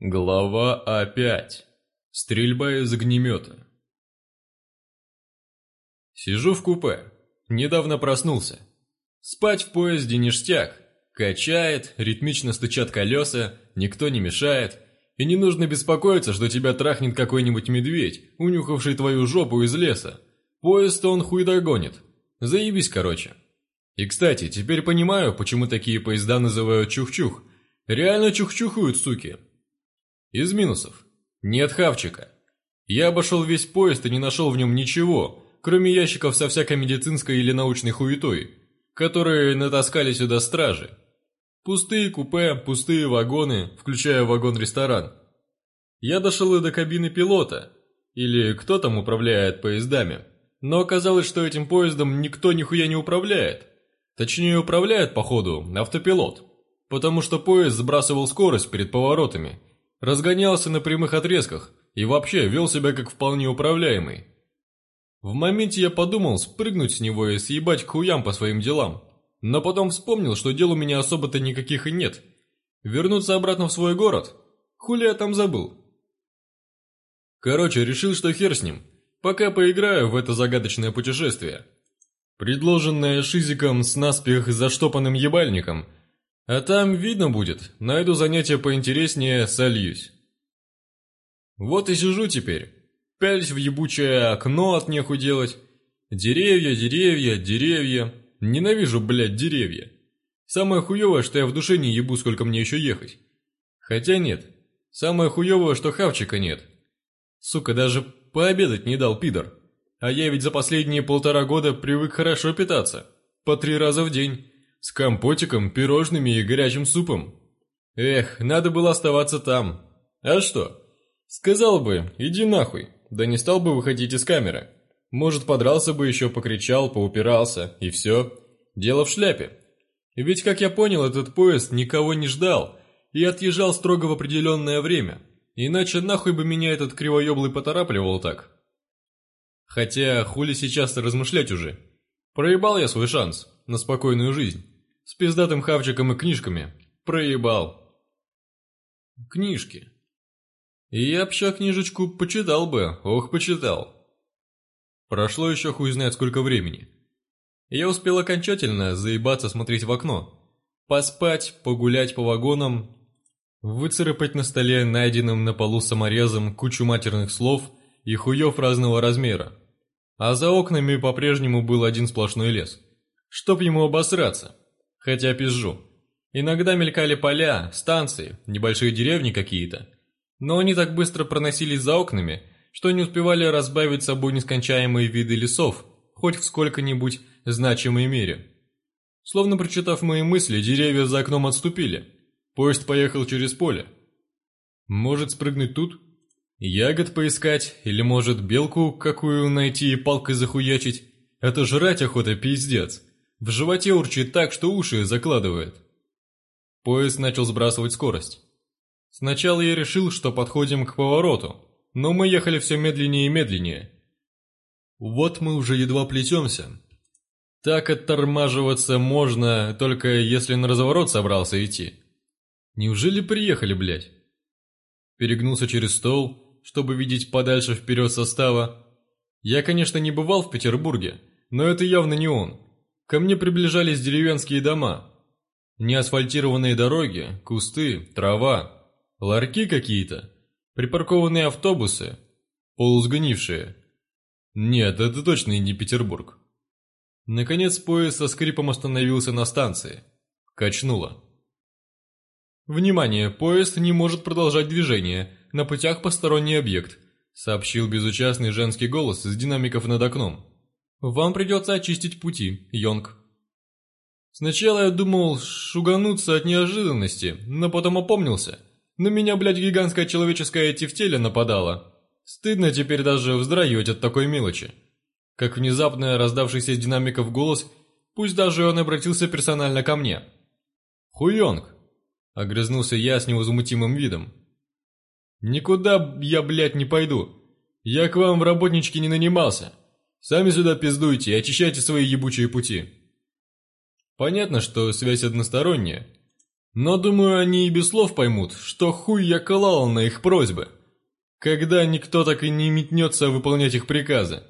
Глава а опять. Стрельба из огнемета. Сижу в купе. Недавно проснулся. Спать в поезде ништяк. Качает, ритмично стучат колеса, никто не мешает. И не нужно беспокоиться, что тебя трахнет какой-нибудь медведь, унюхавший твою жопу из леса. Поезд-то он хуй догонит. Заебись, короче. И, кстати, теперь понимаю, почему такие поезда называют чух-чух. Реально чух-чухают, суки. Из минусов. Нет хавчика. Я обошел весь поезд и не нашел в нем ничего, кроме ящиков со всякой медицинской или научной хуетой, которые натаскали сюда стражи. Пустые купе, пустые вагоны, включая вагон-ресторан. Я дошел и до кабины пилота, или кто там управляет поездами. Но оказалось, что этим поездом никто нихуя не управляет. Точнее, управляет, походу, автопилот. Потому что поезд сбрасывал скорость перед поворотами – разгонялся на прямых отрезках и вообще вел себя как вполне управляемый. В моменте я подумал спрыгнуть с него и съебать к хуям по своим делам, но потом вспомнил, что дел у меня особо-то никаких и нет. Вернуться обратно в свой город? Хули я там забыл? Короче, решил, что хер с ним, пока поиграю в это загадочное путешествие. Предложенное Шизиком с наспех заштопанным ебальником – а там видно будет. Найду занятие поинтереснее, сольюсь. Вот и сижу теперь. Пялись в ебучее окно от неху делать. Деревья, деревья, деревья. Ненавижу, блядь, деревья. Самое хуевое, что я в душе не ебу, сколько мне еще ехать. Хотя нет. Самое хуевое, что хавчика нет. Сука, даже пообедать не дал пидор. А я ведь за последние полтора года привык хорошо питаться. По три раза в день. С компотиком, пирожными и горячим супом. Эх, надо было оставаться там. А что? Сказал бы, иди нахуй, да не стал бы выходить из камеры. Может, подрался бы еще, покричал, поупирался, и все. Дело в шляпе. Ведь, как я понял, этот поезд никого не ждал и отъезжал строго в определенное время. Иначе нахуй бы меня этот кривоеблый поторапливал так. Хотя хули сейчас размышлять уже. Проебал я свой шанс на спокойную жизнь. С пиздатым хавчиком и книжками. Проебал. Книжки. Я б книжечку почитал бы, ох, почитал. Прошло еще хуй знает сколько времени. Я успел окончательно заебаться смотреть в окно. Поспать, погулять по вагонам, выцарапать на столе найденным на полу саморезом кучу матерных слов и хуев разного размера. А за окнами по-прежнему был один сплошной лес чтоб ему обосраться. Хотя пизжу. Иногда мелькали поля, станции, небольшие деревни какие-то. Но они так быстро проносились за окнами, что не успевали разбавить собой нескончаемые виды лесов, хоть в сколько-нибудь значимой мере. Словно прочитав мои мысли, деревья за окном отступили. Поезд поехал через поле. Может спрыгнуть тут? Ягод поискать, или может белку какую найти и палкой захуячить? Это жрать охота пиздец. В животе урчит так, что уши закладывает. Поезд начал сбрасывать скорость. Сначала я решил, что подходим к повороту, но мы ехали все медленнее и медленнее. Вот мы уже едва плетемся. Так оттормаживаться можно, только если на разворот собрался идти. Неужели приехали, блядь? Перегнулся через стол, чтобы видеть подальше вперед состава. Я, конечно, не бывал в Петербурге, но это явно не он. Ко мне приближались деревенские дома. Неасфальтированные дороги, кусты, трава, ларьки какие-то, припаркованные автобусы, полусгнившие. Нет, это точно не Петербург. Наконец поезд со скрипом остановился на станции. Качнуло. «Внимание! Поезд не может продолжать движение. На путях посторонний объект», — сообщил безучастный женский голос из динамиков над окном. Вам придется очистить пути, Йонг. Сначала я думал шугануться от неожиданности, но потом опомнился. На меня, блядь, гигантская человеческая тефтеля нападала. Стыдно теперь даже вздрагивать от такой мелочи. Как внезапно раздавшийся из динамиков голос, пусть даже он обратился персонально ко мне. «Хуёнг!» — огрызнулся я с невозмутимым видом. «Никуда я, блядь, не пойду. Я к вам в работнички не нанимался. Сами сюда пиздуйте и очищайте свои ебучие пути. Понятно, что связь односторонняя. Но, думаю, они и без слов поймут, что хуй я колал на их просьбы. Когда никто так и не метнется выполнять их приказы.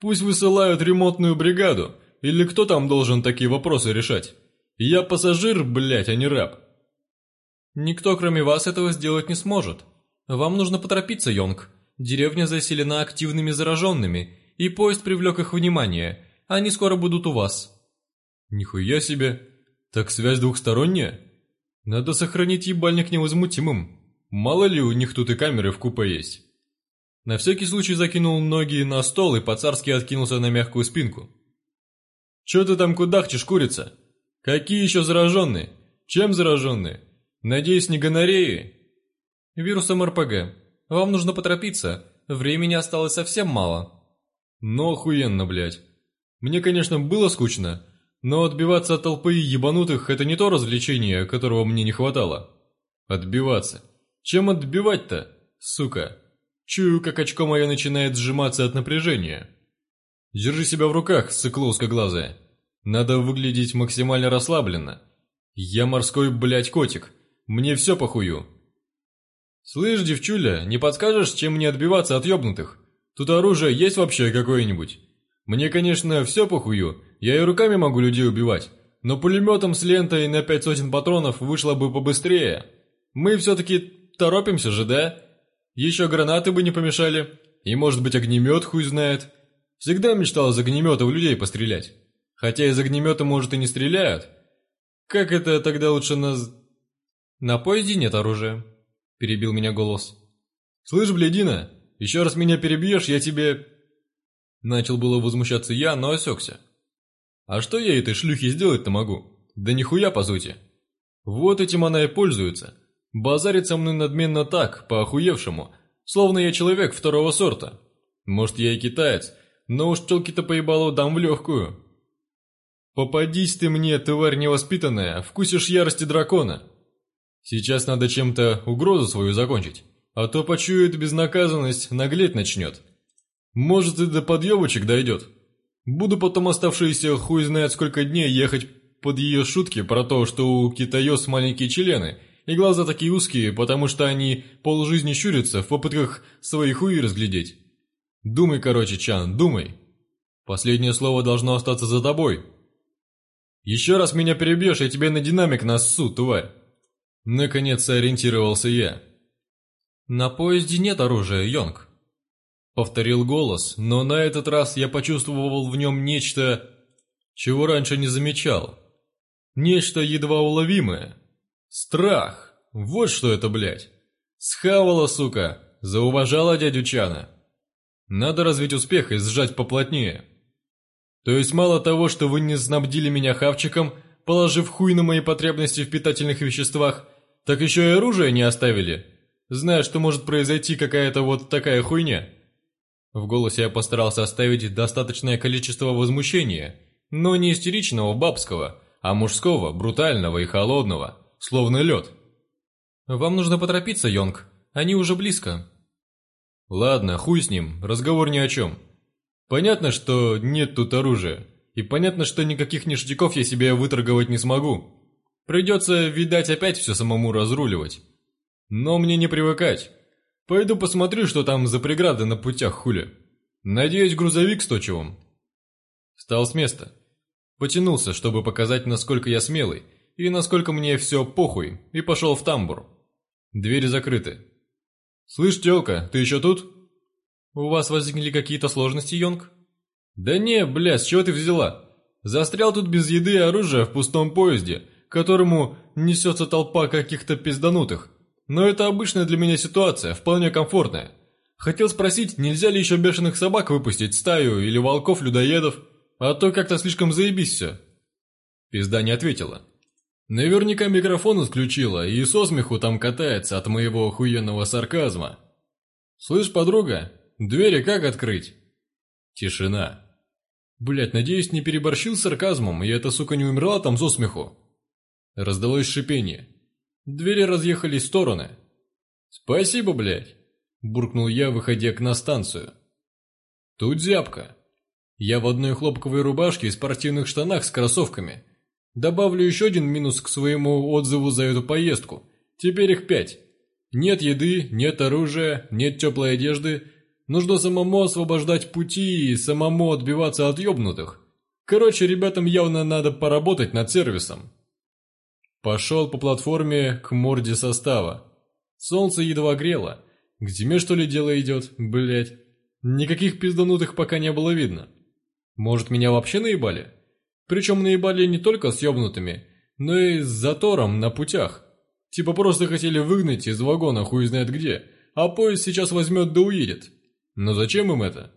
Пусть высылают ремонтную бригаду, или кто там должен такие вопросы решать. Я пассажир, блять, а не раб. Никто, кроме вас, этого сделать не сможет. Вам нужно поторопиться, Йонг. Деревня заселена активными зараженными, и поезд привлек их внимание. Они скоро будут у вас». «Нихуя себе! Так связь двухсторонняя? Надо сохранить ебальник невозмутимым. Мало ли у них тут и камеры в купе есть». На всякий случай закинул ноги на стол и по-царски откинулся на мягкую спинку. «Чё ты там кудахчешь, курица? Какие еще зараженные? Чем зараженные? Надеюсь, не гонореи?» «Вирусом РПГ. Вам нужно поторопиться. Времени осталось совсем мало». Но охуенно, блядь. Мне, конечно, было скучно, но отбиваться от толпы ебанутых – это не то развлечение, которого мне не хватало. Отбиваться. Чем отбивать-то, сука? Чую, как очко мое начинает сжиматься от напряжения. Держи себя в руках, сыкло узкоглазая. Надо выглядеть максимально расслабленно. Я морской, блядь, котик. Мне все похую. Слышь, девчуля, не подскажешь, чем мне отбиваться от ёбнутых? Тут оружие есть вообще какое-нибудь? Мне, конечно, все похую, я и руками могу людей убивать, но пулеметом с лентой на пять сотен патронов вышло бы побыстрее. Мы все-таки торопимся же, да? Еще гранаты бы не помешали, и, может быть, огнемет хуй знает. Всегда мечтал из огнемета в людей пострелять. Хотя из огнемета, может, и не стреляют. Как это тогда лучше нас... На поезде нет оружия, перебил меня голос. Слышь, блядина, еще раз меня перебьешь, я тебе...» Начал было возмущаться я, но осекся. «А что я этой шлюхе сделать-то могу? Да нихуя, по сути. Вот этим она и пользуется. Базарит со мной надменно так, по-охуевшему, словно я человек второго сорта. Может, я и китаец, но уж челки-то поебало дам в легкую. Попадись ты мне, тварь невоспитанная, вкусишь ярости дракона. Сейчас надо чем-то угрозу свою закончить» а то почует безнаказанность, наглеть начнет. Может, и до подъебочек дойдет. Буду потом оставшиеся хуй знает сколько дней ехать под ее шутки про то, что у китаёс маленькие члены, и глаза такие узкие, потому что они полжизни щурятся в попытках свои хуи разглядеть. Думай, короче, Чан, думай. Последнее слово должно остаться за тобой. Еще раз меня перебьешь, я тебе на динамик нассу, тварь. Наконец ориентировался я. «На поезде нет оружия, Йонг», — повторил голос, но на этот раз я почувствовал в нем нечто, чего раньше не замечал. Нечто едва уловимое. Страх. Вот что это, блядь. Схавала, сука, зауважала дядю Чана. Надо развить успех и сжать поплотнее. То есть мало того, что вы не снабдили меня хавчиком, положив хуй на мои потребности в питательных веществах, так еще и оружие не оставили». Знаешь, что может произойти какая-то вот такая хуйня?» В голосе я постарался оставить достаточное количество возмущения, но не истеричного бабского, а мужского, брутального и холодного, словно лед. «Вам нужно поторопиться, Йонг, они уже близко». «Ладно, хуй с ним, разговор ни о чем. Понятно, что нет тут оружия, и понятно, что никаких ништяков я себе выторговать не смогу. Придется, видать, опять все самому разруливать». Но мне не привыкать. Пойду посмотрю, что там за преграды на путях хули. Надеюсь, грузовик с точевым. Встал с места. Потянулся, чтобы показать, насколько я смелый, и насколько мне все похуй, и пошел в тамбур. Двери закрыты. «Слышь, тёлка, ты еще тут?» «У вас возникли какие-то сложности, Йонг?» «Да не, бля, с чего ты взяла? Застрял тут без еды и оружия в пустом поезде, которому несется толпа каких-то пизданутых. Но это обычная для меня ситуация, вполне комфортная. Хотел спросить, нельзя ли еще бешеных собак выпустить, стаю или волков-людоедов, а то как-то слишком заебись все. Пизда не ответила. Наверняка микрофон отключила и со смеху там катается от моего охуенного сарказма. «Слышь, подруга, двери как открыть?» Тишина. Блять, надеюсь, не переборщил с сарказмом, и эта сука не умерла там со смеху. Раздалось шипение. Двери разъехались в стороны. «Спасибо, блядь!» – буркнул я, выходя к на станцию. «Тут зябко. Я в одной хлопковой рубашке и спортивных штанах с кроссовками. Добавлю еще один минус к своему отзыву за эту поездку. Теперь их пять. Нет еды, нет оружия, нет теплой одежды. Нужно самому освобождать пути и самому отбиваться от ёбнутых. Короче, ребятам явно надо поработать над сервисом». Пошел по платформе к морде состава. Солнце едва грело. К зиме, что ли, дело идет, блять. Никаких пизданутых пока не было видно. Может, меня вообще наебали? Причем наебали не только съебнутыми, но и с затором на путях. Типа просто хотели выгнать из вагона хуй знает где, а поезд сейчас возьмет да уедет. Но зачем им это?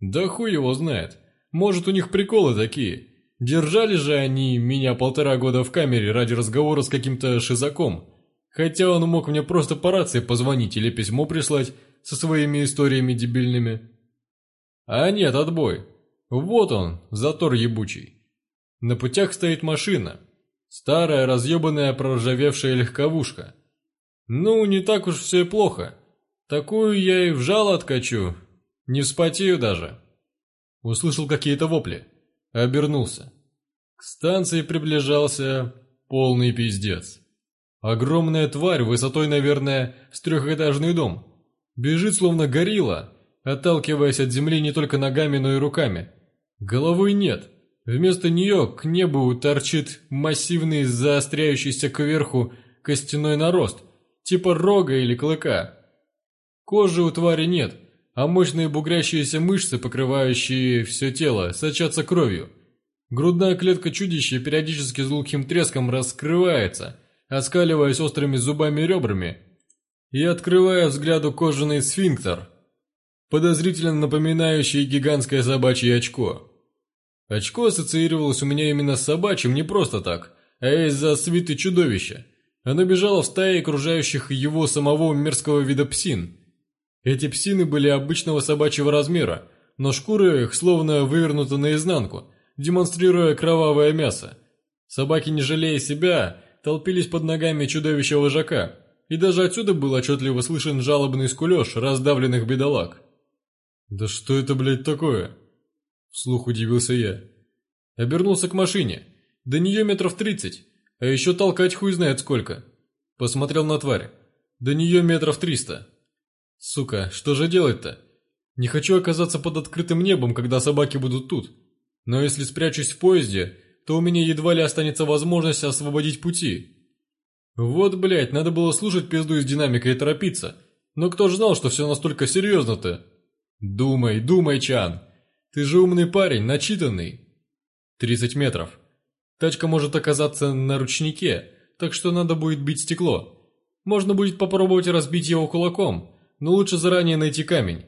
Да хуй его знает. Может, у них приколы такие. Держали же они меня полтора года в камере ради разговора с каким-то шизаком. Хотя он мог мне просто по рации позвонить или письмо прислать со своими историями дебильными. А нет, отбой. Вот он, затор ебучий. На путях стоит машина. Старая, разъебанная, проржавевшая легковушка. Ну, не так уж все и плохо. Такую я и в жало откачу. Не вспотею даже. Услышал какие-то вопли обернулся. К станции приближался полный пиздец. Огромная тварь, высотой, наверное, с трехэтажный дом. Бежит, словно горилла, отталкиваясь от земли не только ногами, но и руками. Головы нет. Вместо нее к небу торчит массивный заостряющийся кверху костяной нарост, типа рога или клыка. Кожи у твари нет – а мощные бугрящиеся мышцы, покрывающие все тело, сочатся кровью. Грудная клетка чудища периодически с глухим треском раскрывается, оскаливаясь острыми зубами и ребрами, и открывая взгляду кожаный сфинктер, подозрительно напоминающий гигантское собачье очко. Очко ассоциировалось у меня именно с собачьим не просто так, а из-за свиты чудовища. Оно бежало в стае окружающих его самого мерзкого вида псин – эти псины были обычного собачьего размера, но шкуры их словно вывернуты наизнанку, демонстрируя кровавое мясо. Собаки, не жалея себя, толпились под ногами чудовища-вожака, и даже отсюда был отчетливо слышен жалобный скулеж раздавленных бедолаг. «Да что это, блядь, такое?» – вслух удивился я. Обернулся к машине. До нее метров тридцать, а еще толкать хуй знает сколько. Посмотрел на тварь. До нее метров триста. Сука, что же делать-то? Не хочу оказаться под открытым небом, когда собаки будут тут. Но если спрячусь в поезде, то у меня едва ли останется возможность освободить пути. Вот, блядь, надо было слушать пизду из динамика и торопиться. Но кто ж знал, что все настолько серьезно-то? Думай, думай, Чан. Ты же умный парень, начитанный. 30 метров. Тачка может оказаться на ручнике, так что надо будет бить стекло. Можно будет попробовать разбить его кулаком, но лучше заранее найти камень.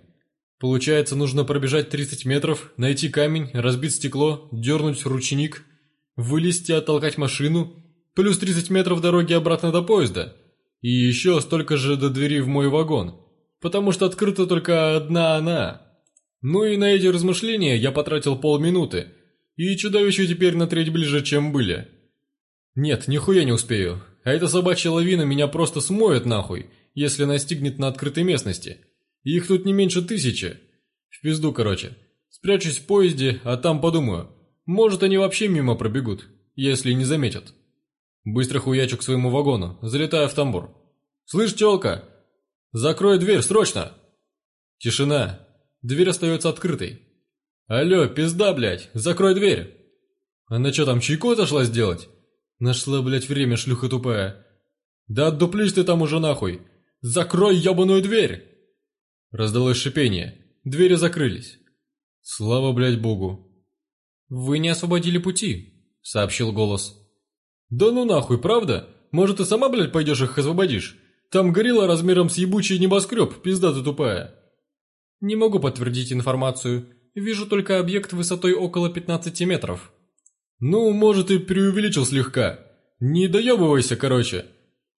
Получается, нужно пробежать 30 метров, найти камень, разбить стекло, дернуть ручник, вылезти, оттолкать машину, плюс 30 метров дороги обратно до поезда, и еще столько же до двери в мой вагон, потому что открыта только одна она. Ну и на эти размышления я потратил полминуты, и чудовище теперь на треть ближе, чем были. Нет, нихуя не успею, а эта собачья лавина меня просто смоет нахуй, если настигнет на открытой местности. Их тут не меньше тысячи. В пизду, короче. Спрячусь в поезде, а там подумаю. Может, они вообще мимо пробегут, если не заметят. Быстро хуячу к своему вагону, залетаю в тамбур. «Слышь, тёлка! Закрой дверь, срочно!» Тишина. Дверь остается открытой. «Алло, пизда, блядь! Закрой дверь!» а «Она чё там, чайку отошла сделать?» «Нашла, блядь, время, шлюха тупая!» «Да отдуплись ты там уже нахуй! Закрой ебаную дверь!» Раздалось шипение. Двери закрылись. «Слава, блядь, богу!» «Вы не освободили пути», — сообщил голос. «Да ну нахуй, правда? Может, ты сама, блядь, пойдешь их освободишь? Там горилла размером с ебучий небоскреб, пизда ты тупая!» «Не могу подтвердить информацию. Вижу только объект высотой около 15 метров». «Ну, может, и преувеличил слегка. Не доебывайся, короче.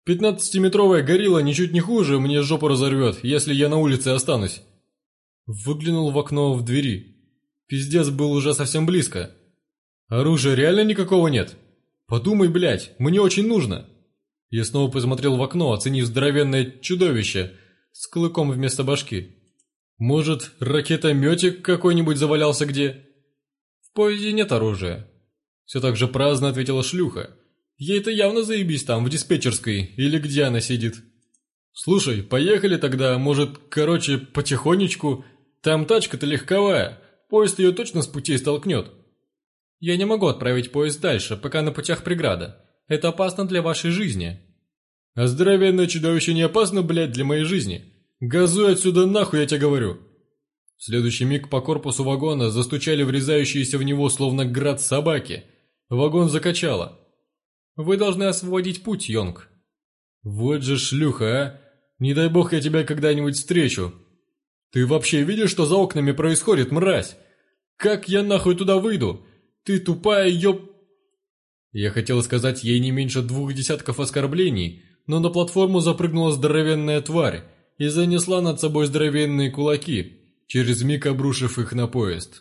Пятнадцатиметровая горилла ничуть не хуже, мне жопу разорвет, если я на улице останусь. Выглянул в окно в двери. Пиздец был уже совсем близко. Оружия реально никакого нет? Подумай, блядь, мне очень нужно. Я снова посмотрел в окно, оценив здоровенное чудовище с клыком вместо башки. Может, ракетометик какой-нибудь завалялся где? В поезде нет оружия. Все так же праздно ответила шлюха. Ей это явно заебись там, в диспетчерской, или где она сидит. Слушай, поехали тогда, может, короче, потихонечку. Там тачка-то легковая, поезд ее точно с путей столкнет. Я не могу отправить поезд дальше, пока на путях преграда. Это опасно для вашей жизни. А здоровенное чудовище не опасно, блядь, для моей жизни. Газуй отсюда нахуй, я тебе говорю. В следующий миг по корпусу вагона застучали врезающиеся в него словно град собаки. Вагон закачало. Вы должны освободить путь, Йонг. Вот же шлюха, а! Не дай бог я тебя когда-нибудь встречу. Ты вообще видишь, что за окнами происходит, мразь? Как я нахуй туда выйду? Ты тупая, ёб... Я хотел сказать ей не меньше двух десятков оскорблений, но на платформу запрыгнула здоровенная тварь и занесла над собой здоровенные кулаки, через миг обрушив их на поезд.